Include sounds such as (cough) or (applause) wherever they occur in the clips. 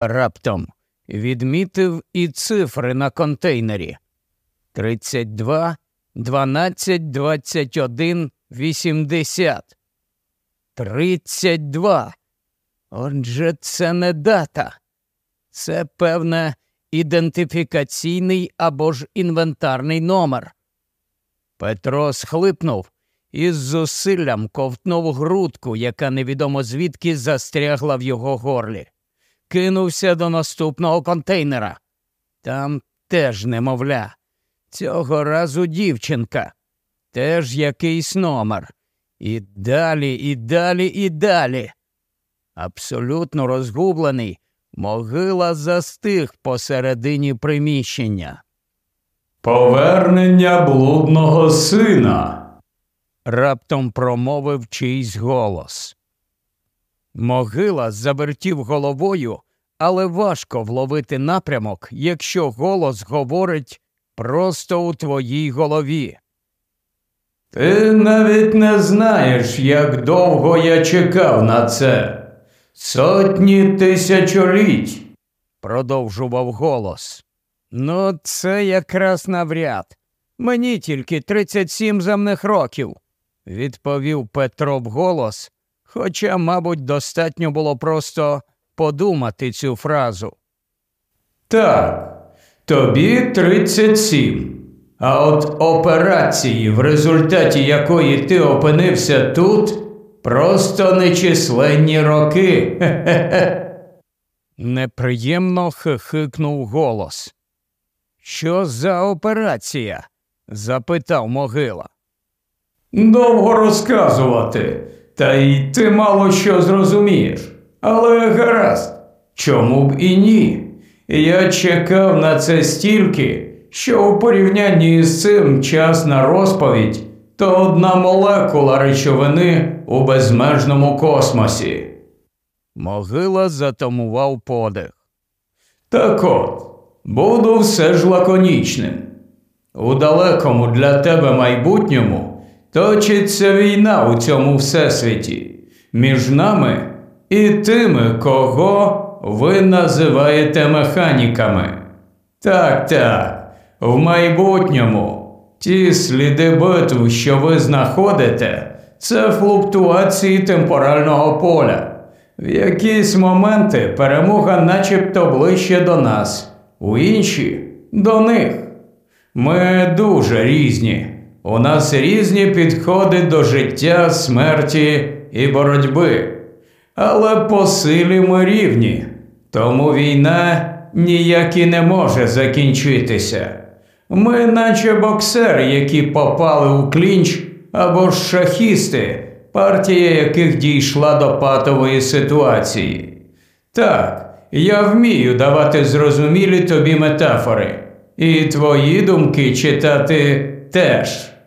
Раптом відмітив і цифри на контейнері 32, 12, 21, 80. 32. Отже, це не дата. Це, певне, ідентифікаційний або ж інвентарний номер. Петро схлипнув і з зусиллям ковтнув грудку, яка невідомо звідки застрягла в його горлі. Кинувся до наступного контейнера. Там теж немовля. Цього разу дівчинка, теж якийсь номер. І далі, і далі, і далі. Абсолютно розгублений, могила застиг посередині приміщення. Повернення блудного сина. Раптом промовив чийсь голос. Могила завертів головою, але важко вловити напрямок, якщо голос говорить просто у твоїй голові. Ти навіть не знаєш, як довго я чекав на це. Сотні тисячоліть. продовжував голос. Ну, це якраз навряд. Мені тільки 37 земних років, відповів Петро голос, хоча, мабуть, достатньо було просто подумати цю фразу. Так, тобі 37. А от операції, в результаті якої ти опинився тут, просто нечисленні роки. Хе-хе-хе. (laughs) Неприємно хихикнув голос. Що за операція? запитав могила. Довго розказувати, та й ти мало що зрозумієш. Але гаразд, чому б і ні? Я чекав на це стільки, що у порівнянні з цим час на розповідь то одна молекула речовини у безмежному космосі. Могила затамував подих. Так от, буду все ж лаконічним. У далекому для тебе майбутньому точиться війна у цьому всесвіті між нами і тими, кого ви називаєте механіками. Так, так, в майбутньому ті сліди битв, що ви знаходите, це флуктуації темпорального поля. В якісь моменти перемога начебто ближче до нас, у інші до них. Ми дуже різні. У нас різні підходи до життя, смерті і боротьби. Але по силі ми рівні, тому війна ніяк і не може закінчитися. Ми, наче боксери, які попали у клінч, або ж шахісти, партія яких дійшла до патової ситуації. Так, я вмію давати зрозумілі тобі метафори, і твої думки читати теж.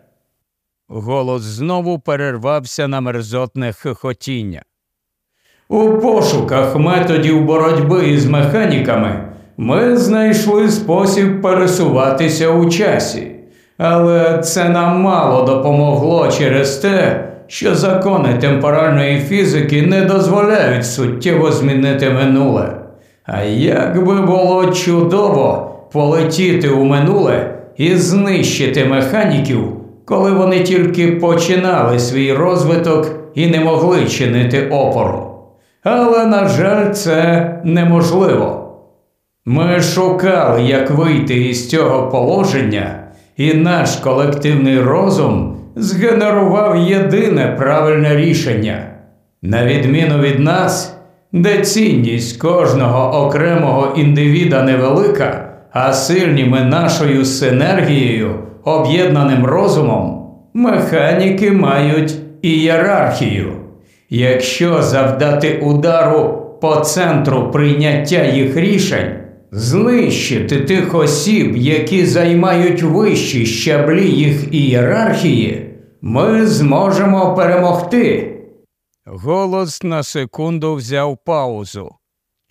Голос знову перервався на мерзотне хихотіння. У пошуках методів боротьби із механіками ми знайшли спосіб пересуватися у часі, але це нам мало допомогло через те, що закони темпоральної фізики не дозволяють суттєво змінити минуле. А як би було чудово полетіти у минуле і знищити механіків, коли вони тільки починали свій розвиток і не могли чинити опору. Але, на жаль, це неможливо. Ми шукали, як вийти із цього положення, і наш колективний розум згенерував єдине правильне рішення. На відміну від нас, де цінність кожного окремого індивіда невелика, а сильні ми нашою синергією, об'єднаним розумом, механіки мають ієрархію. Якщо завдати удару по центру прийняття їх рішень, знищити тих осіб, які займають вищі щаблі їх ієрархії, ми зможемо перемогти. Голос на секунду взяв паузу.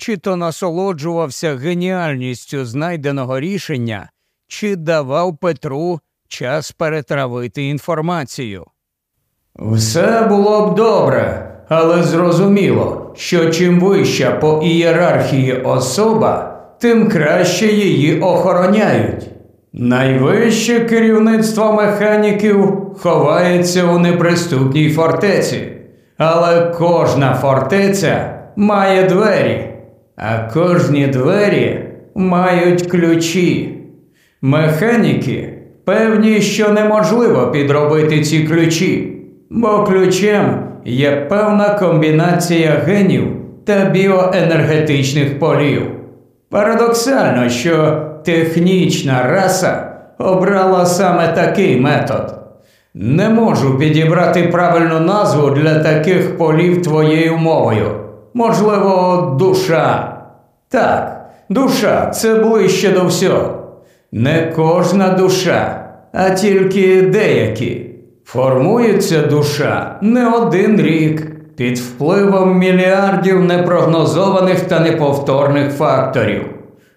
Чи то насолоджувався геніальністю знайденого рішення, чи давав Петру час перетравити інформацію. Все було б добре, але зрозуміло, що чим вища по ієрархії особа, тим краще її охороняють. Найвище керівництво механіків ховається у неприступній фортеці, але кожна фортеця має двері, а кожні двері мають ключі. Механіки певні, що неможливо підробити ці ключі, бо ключем є певна комбінація генів та біоенергетичних полів. Парадоксально, що технічна раса обрала саме такий метод. Не можу підібрати правильну назву для таких полів твоєю мовою. Можливо, душа. Так, душа це ближче до всього. Не кожна душа, а тільки деякі. Формується душа не один рік під впливом мільярдів непрогнозованих та неповторних факторів.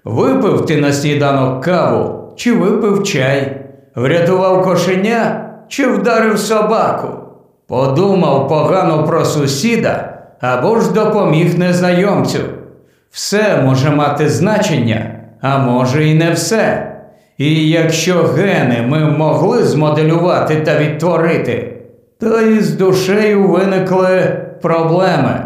Випив ти на сніданок каву чи випив чай, врятував кошеня чи вдарив собаку, подумав погано про сусіда або ж допоміг незнайомцю. Все може мати значення, а може і не все. І якщо гени ми могли змоделювати та відтворити, то і з душею виникли проблеми.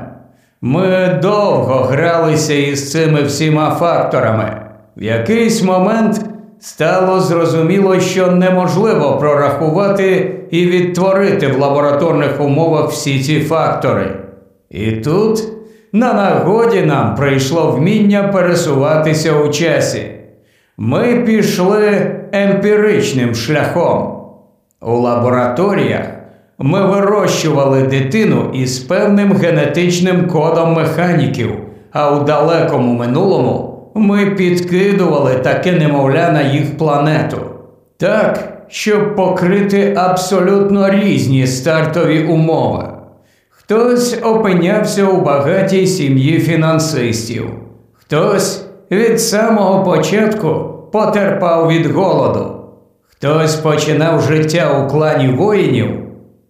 Ми довго гралися із цими всіма факторами. В якийсь момент стало зрозуміло, що неможливо прорахувати і відтворити в лабораторних умовах всі ці фактори. І тут на нагоді нам прийшло вміння пересуватися у часі. Ми пішли емпіричним шляхом. У лабораторіях ми вирощували дитину із певним генетичним кодом механіків, а у далекому минулому ми підкидували таке немовля на їх планету. Так, щоб покрити абсолютно різні стартові умови. Хтось опинявся у багатій сім'ї фінансистів, хтось від самого початку потерпав від голоду, хтось починав життя у клані воїнів,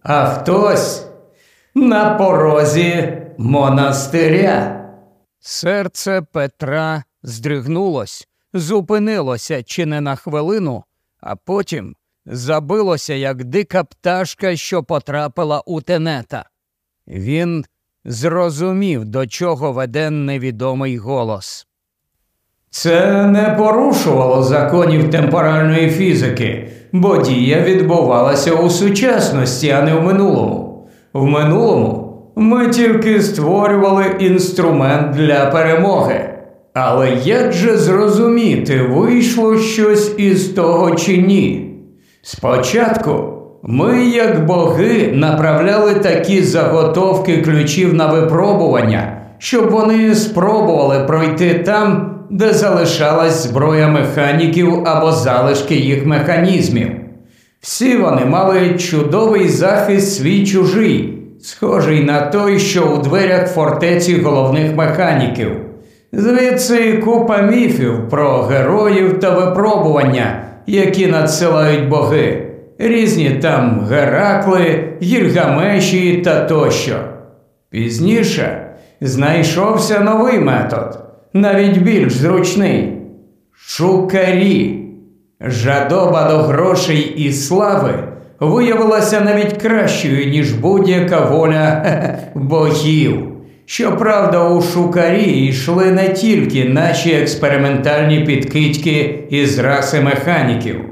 а хтось на порозі монастиря. Серце Петра здригнулось, зупинилося чи не на хвилину, а потім забилося, як дика пташка, що потрапила у тенета. Він зрозумів, до чого веде невідомий голос. Це не порушувало законів темпоральної фізики, бо дія відбувалася у сучасності, а не в минулому. В минулому ми тільки створювали інструмент для перемоги. Але як же зрозуміти, вийшло щось із того чи ні? Спочатку ми, як боги, направляли такі заготовки ключів на випробування, щоб вони спробували пройти там, де залишалась зброя механіків або залишки їх механізмів. Всі вони мали чудовий захист свій чужий, схожий на той, що у дверях фортеці головних механіків. Звідси купа міфів про героїв та випробування, які надсилають боги, різні там Геракли, Гільгамеші та тощо. Пізніше знайшовся новий метод, навіть більш зручний шукарі. Жадоба до грошей і слави виявилася навіть кращою, ніж будь-яка воля (laughs) богів. Щоправда, у шукарі йшли не тільки наші експериментальні підкидьки із раси механіків,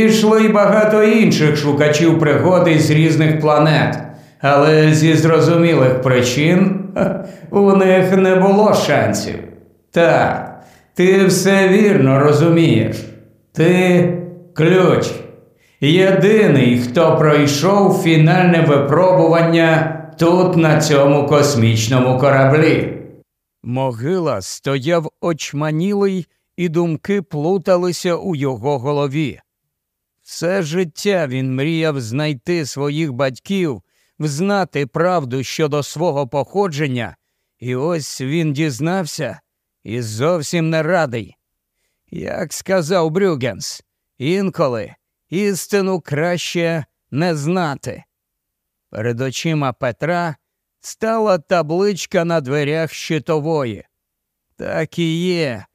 йшли й багато інших шукачів пригоди з різних планет, але зі зрозумілих причин (laughs) у них не було шансів. Так, ти все вірно розумієш. Ти ключ. Єдиний, хто пройшов фінальне випробування тут, на цьому космічному кораблі. Могила стояв очманілий, і думки плуталися у його голові. Все життя він мріяв знайти своїх батьків, взнати правду щодо свого походження, і ось він дізнався і зовсім не радий. Як сказав Брюгенс, інколи істину краще не знати. Перед очима Петра стала табличка на дверях щитової. Так і є.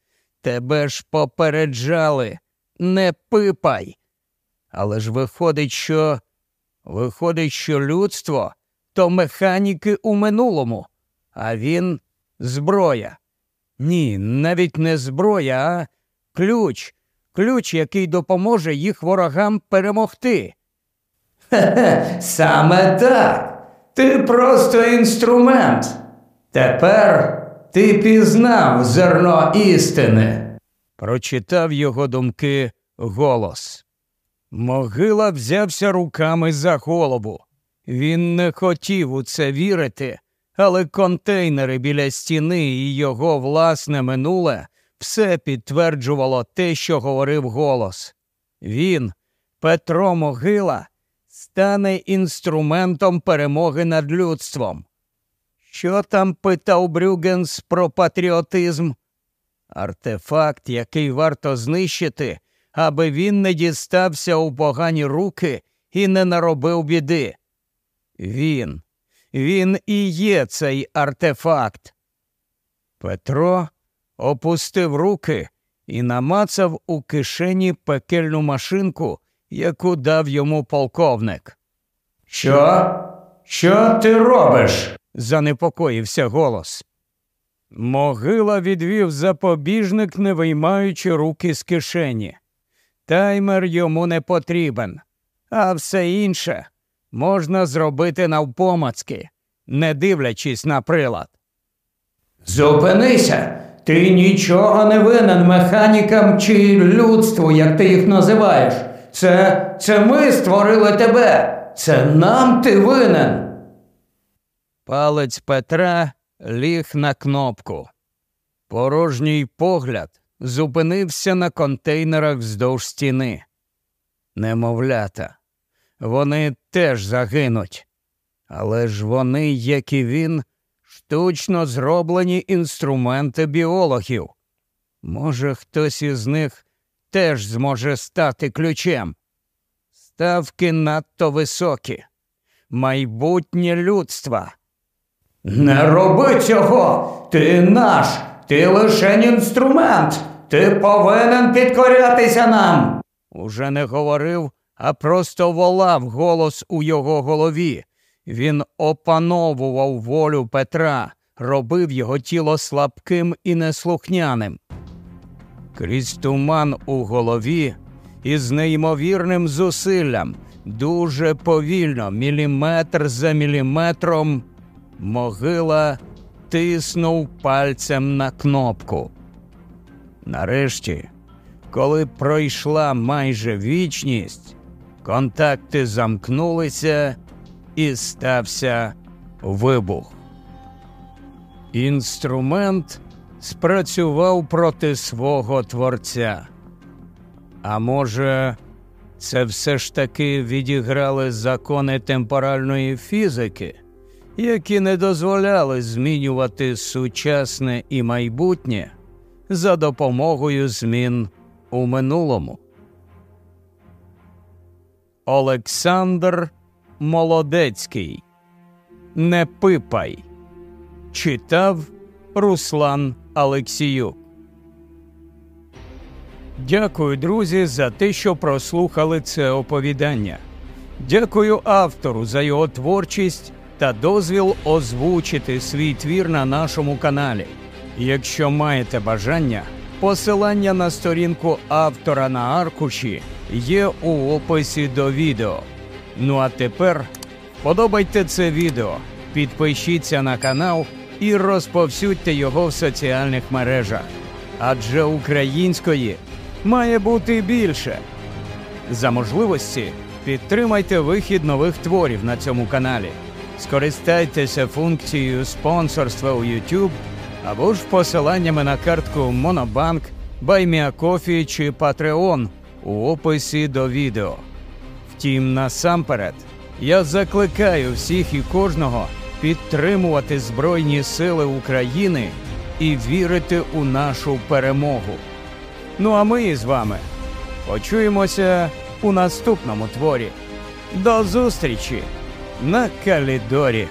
Тебе ж попереджали, не пипай. Але ж виходить, що виходить, що людство то механіки у минулому, а він зброя. Ні, навіть не зброя, а ключ, ключ, який допоможе їх ворогам перемогти. Хе-хе, саме так. Ти просто інструмент. Тепер ти пізнав зерно істини. Прочитав його думки голос. Могила взявся руками за голову. Він не хотів у це вірити, але контейнери біля стіни і його власне минуле все підтверджувало те, що говорив голос. Він, Петро Могила, стане інструментом перемоги над людством. Що там питав Брюгенс про патріотизм? Артефакт, який варто знищити, аби він не дістався у погані руки і не наробив біди. Він, він і є цей артефакт. Петро опустив руки і намацав у кишені пекельну машинку, яку дав йому полковник. Що? Що ти робиш? занепокоївся голос. Могила відвів запобіжник, не виймаючи руки з кишені. Таймер йому не потрібен, а все інше можна зробити навпомацки, не дивлячись на прилад. Зупинися! Ти нічого не винен механікам чи людству, як ти їх називаєш. Це це ми створили тебе. Це нам ти винен. Палець Петра ліг на кнопку. Порожній погляд зупинився на контейнерах вздовж стіни. Немовлята, вони теж загинуть. Але ж вони, як і він, штучно зроблені інструменти біологів. Може, хтось із них теж зможе стати ключем. Ставки надто високі. Майбутнє людства. Не роби цього! Ти наш, ти лише інструмент. Ти повинен підкорятися нам. Уже не говорив, а просто волав голос у його голові. Він опановував волю Петра, робив його тіло слабким і неслухняним. Крізь туман у голові із неймовірним зусиллям, дуже повільно, міліметр за міліметром, могила тиснув пальцем на кнопку. Нарешті, коли пройшла майже вічність, контакти замкнулися і стався вибух. Інструмент спрацював проти свого творця. А може, це все ж таки відіграли закони темпоральної фізики, які не дозволяли змінювати сучасне і майбутнє за допомогою змін у минулому. Олександр Молодецький. Не пипай. Читав Руслан Алексіюк. Дякую, друзі, за те, що прослухали це оповідання. Дякую автору за його творчість та дозвіл озвучити свій твір на нашому каналі. Якщо маєте бажання, посилання на сторінку автора на аркуші є у описі до відео. Ну а тепер подобайте це відео, підпишіться на канал і розповсюдьте його в соціальних мережах. Адже української має бути більше. За можливості підтримайте вихід нових творів на цьому каналі. Скористайтеся функцією спонсорства у YouTube або ж посиланнями на картку Monobank, BuyMeACoffee чи Patreon у описі до відео. Втім, насамперед, я закликаю всіх і кожного підтримувати Збройні Сили України і вірити у нашу перемогу. Ну а ми з вами почуємося у наступному творі. До зустрічі на Калідорі.